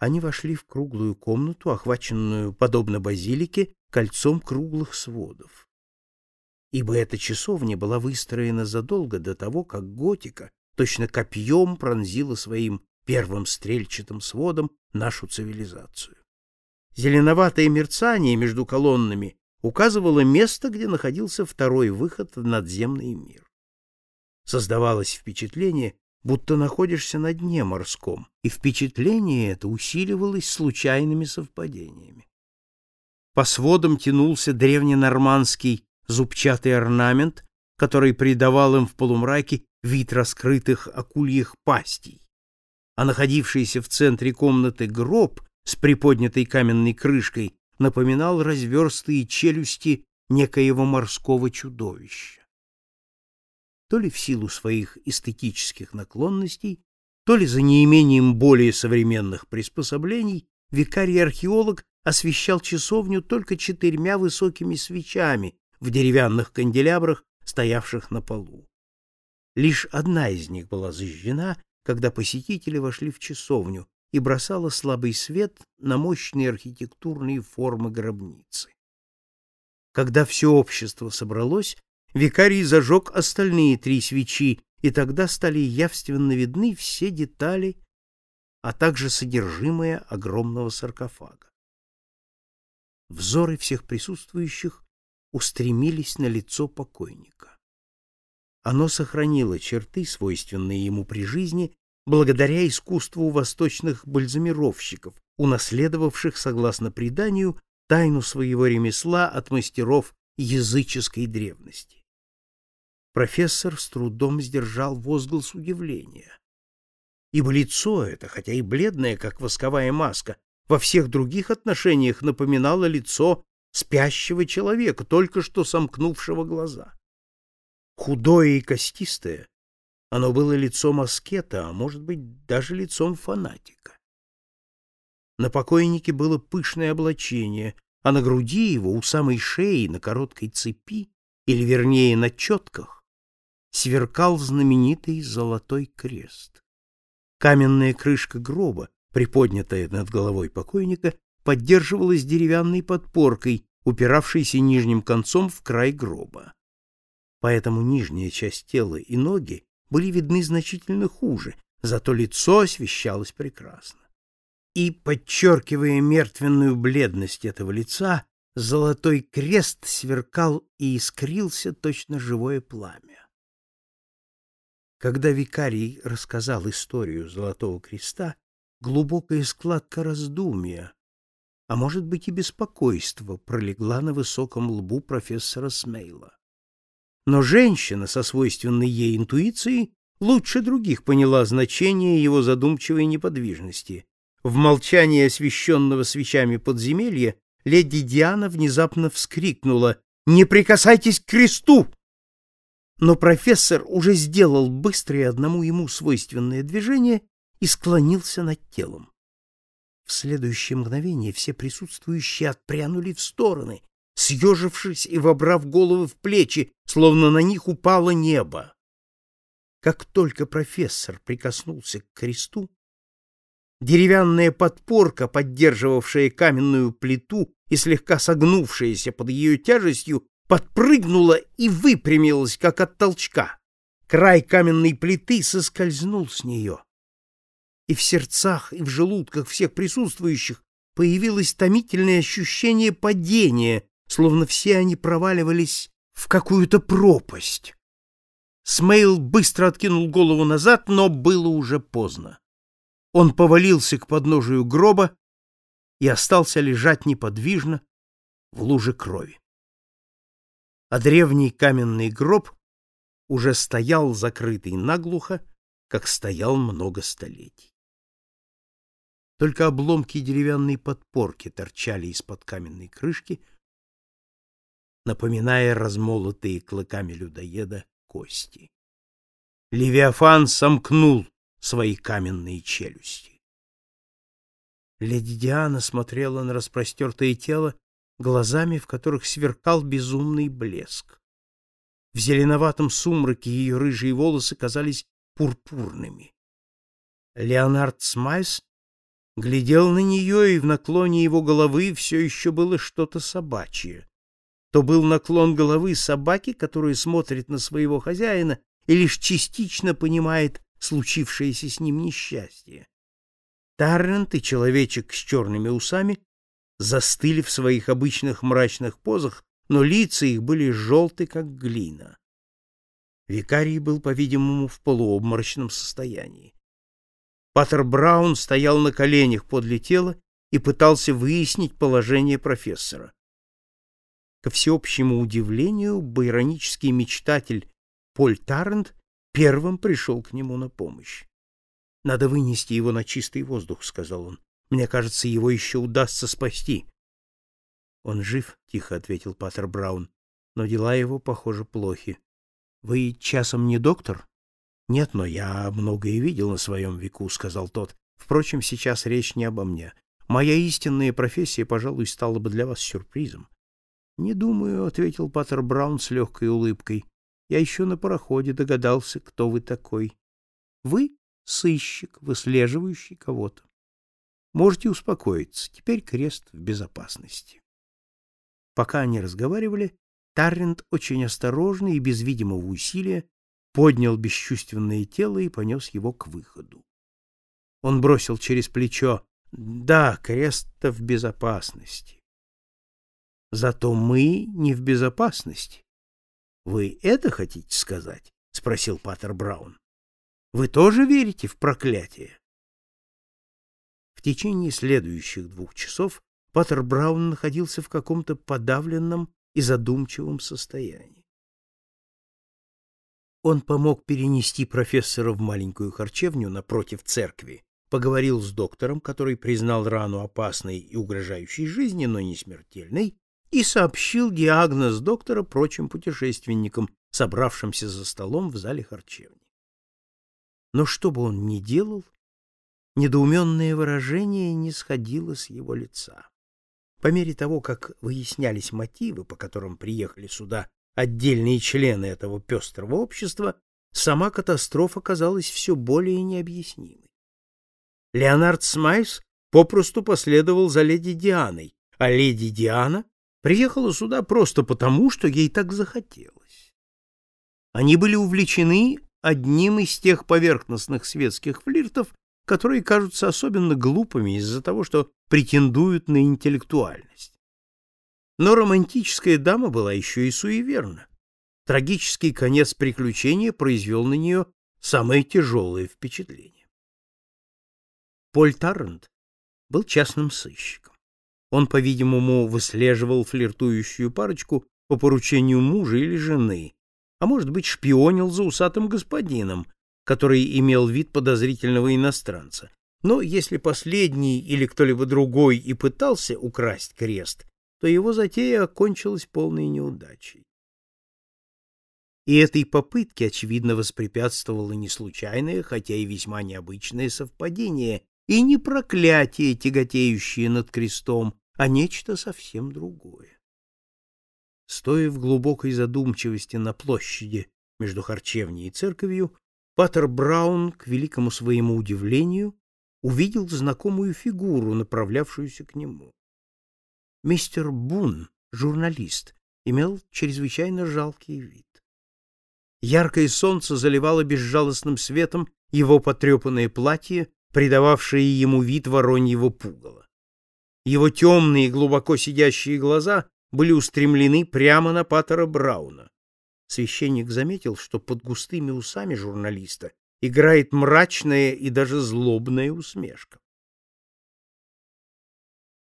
Они вошли в круглую комнату, охваченную, подобно базилике, кольцом круглых сводов. Ибо эта часовня была выстроена задолго до того, как готика точно копьем пронзила своим первым стрельчатым сводом нашу цивилизацию. Зеленоватое мерцание между колоннами указывало место, где находился второй выход в надземный мир. Создавалось впечатление, будто находишься на дне морском, и впечатление это усиливалось случайными совпадениями. По сводам тянулся древненормандский зубчатый орнамент, который придавал им в полумраке вид раскрытых акульих пастей, а находившийся в центре комнаты гроб с приподнятой каменной крышкой напоминал разверстые челюсти некоего морского чудовища. То ли в силу своих эстетических наклонностей, то ли за неимением более современных приспособлений, викарий-археолог освещал часовню только четырьмя высокими свечами в деревянных канделябрах, стоявших на полу. Лишь одна из них была зажжена, когда посетители вошли в часовню и бросала слабый свет на мощные архитектурные формы гробницы. Когда все общество собралось, викарий зажег остальные три свечи, и тогда стали явственно видны все детали, а также содержимое огромного саркофага. Взоры всех присутствующих устремились на лицо покойника. Оно сохранило черты, свойственные ему при жизни, благодаря искусству восточных бальзамировщиков, унаследовавших, согласно преданию, тайну своего ремесла от мастеров языческой древности. Профессор с трудом сдержал возглас удивления. Ибо лицо это, хотя и бледное, как восковая маска, во всех других отношениях напоминало лицо спящего человека, только что сомкнувшего глаза. Худое и костистое, оно было лицом аскета, а может быть, даже лицом фанатика. На покойнике было пышное облачение, а на груди его, у самой шеи, на короткой цепи, или вернее на четках, сверкал знаменитый золотой крест. Каменная крышка гроба, приподнятая над головой покойника, поддерживалась деревянной подпоркой, упиравшейся нижним концом в край гроба. Поэтому нижняя часть тела и ноги были видны значительно хуже, зато лицо освещалось прекрасно. И, подчеркивая мертвенную бледность этого лица, золотой крест сверкал и искрился точно живое пламя. Когда викарий рассказал историю Золотого Креста, глубокая складка раздумья, а может быть и беспокойство, пролегла на высоком лбу профессора Смейла. Но женщина со свойственной ей интуицией лучше других поняла значение его задумчивой неподвижности. В молчании освещенного свечами подземелья леди Диана внезапно вскрикнула «Не прикасайтесь к кресту!» Но профессор уже сделал быстрое одному ему свойственное движение и склонился над телом. В следующее мгновение все присутствующие отпрянули в стороны, съежившись и вобрав головы в плечи, словно на них упало небо. Как только профессор прикоснулся к кресту, деревянная подпорка, поддерживавшая каменную плиту и слегка согнувшаяся под ее тяжестью, подпрыгнула и выпрямилась, как от толчка. Край каменной плиты соскользнул с нее. И в сердцах, и в желудках всех присутствующих появилось томительное ощущение падения, словно все они проваливались в какую-то пропасть. Смейл быстро откинул голову назад, но было уже поздно. Он повалился к подножию гроба и остался лежать неподвижно в луже крови. А древний каменный гроб уже стоял закрытый наглухо, как стоял много столетий. Только обломки деревянной подпорки торчали из-под каменной крышки, напоминая размолотые клыками людоеда кости. Левиафан сомкнул свои каменные челюсти. Леди Диана смотрела на распростертое тело глазами, в которых сверкал безумный блеск. В зеленоватом сумраке ее рыжие волосы казались пурпурными. Леонард Смайс глядел на нее, и в наклоне его головы все еще было что-то собачье. То был наклон головы собаки, которая смотрит на своего хозяина и лишь частично понимает случившееся с ним несчастье. Таррент и человечек с черными усами застыли в своих обычных мрачных позах, но лица их были желты, как глина. Викарий был, по-видимому, в полуобморочном состоянии. Паттер Браун стоял на коленях подле тела и пытался выяснить положение профессора. Ко всеобщему удивлению, байронический мечтатель Поль Таррент первым пришел к нему на помощь. — Надо вынести его на чистый воздух, — сказал он. — Мне кажется, его еще удастся спасти. — Он жив, — тихо ответил Паттер Браун, — но дела его, похоже, плохи. — Вы часом не доктор? — Нет, но я многое видел на своем веку, — сказал тот. — Впрочем, сейчас речь не обо мне. Моя истинная профессия, пожалуй, стала бы для вас сюрпризом. — Не думаю, — ответил Паттер Браун с легкой улыбкой. — Я еще на пароходе догадался, кто вы такой. — Вы сыщик, выслеживающий кого-то. Можете успокоиться, теперь крест в безопасности. Пока они разговаривали, Таррент очень осторожно и без видимого усилия поднял бесчувственное тело и понес его к выходу. Он бросил через плечо «Да, крест-то в безопасности». «Зато мы не в безопасности». «Вы это хотите сказать?» — спросил Паттер Браун. «Вы тоже верите в проклятие?» В течение следующих двух часов Паттер Браун находился в каком-то подавленном и задумчивом состоянии. Он помог перенести профессора в маленькую харчевню напротив церкви, поговорил с доктором, который признал рану опасной и угрожающей жизни, но не смертельной, и сообщил диагноз доктора прочим путешественникам, собравшимся за столом в зале харчевни. Но что бы он ни делал, недоуменное выражение не сходило с его лица. По мере того, как выяснялись мотивы, по которым приехали сюда отдельные члены этого пестрого общества, сама катастрофа казалась все более необъяснимой. Леонард Смайс попросту последовал за леди Дианой, а леди Диана приехала сюда просто потому, что ей так захотелось. Они были увлечены одним из тех поверхностных светских флиртов, которые кажутся особенно глупыми из-за того, что претендуют на интеллектуальность. Но романтическая дама была еще и суеверна. Трагический конец приключения произвел на нее самое тяжелое впечатление. Поль Таррент был частным сыщиком. Он, по-видимому, выслеживал флиртующую парочку по поручению мужа или жены, а может быть, шпионил за усатым господином, который имел вид подозрительного иностранца. Но если последний или кто-либо другой и пытался украсть крест, то его затея окончилась полной неудачей. И этой попытке, очевидно, воспрепятствовало не случайное, хотя и весьма необычное совпадение, и не проклятие, тяготеющее над крестом, а нечто совсем другое. Стоя в глубокой задумчивости на площади между харчевней и церковью, Паттер Браун, к великому своему удивлению, увидел знакомую фигуру, направлявшуюся к нему. Мистер Бун, журналист, имел чрезвычайно жалкий вид. Яркое солнце заливало безжалостным светом его потрепанное платье, придававшее ему вид вороньего пугала. Его темные, глубоко сидящие глаза были устремлены прямо на Паттера Брауна. Священник заметил, что под густыми усами журналиста играет мрачная и даже злобная усмешка.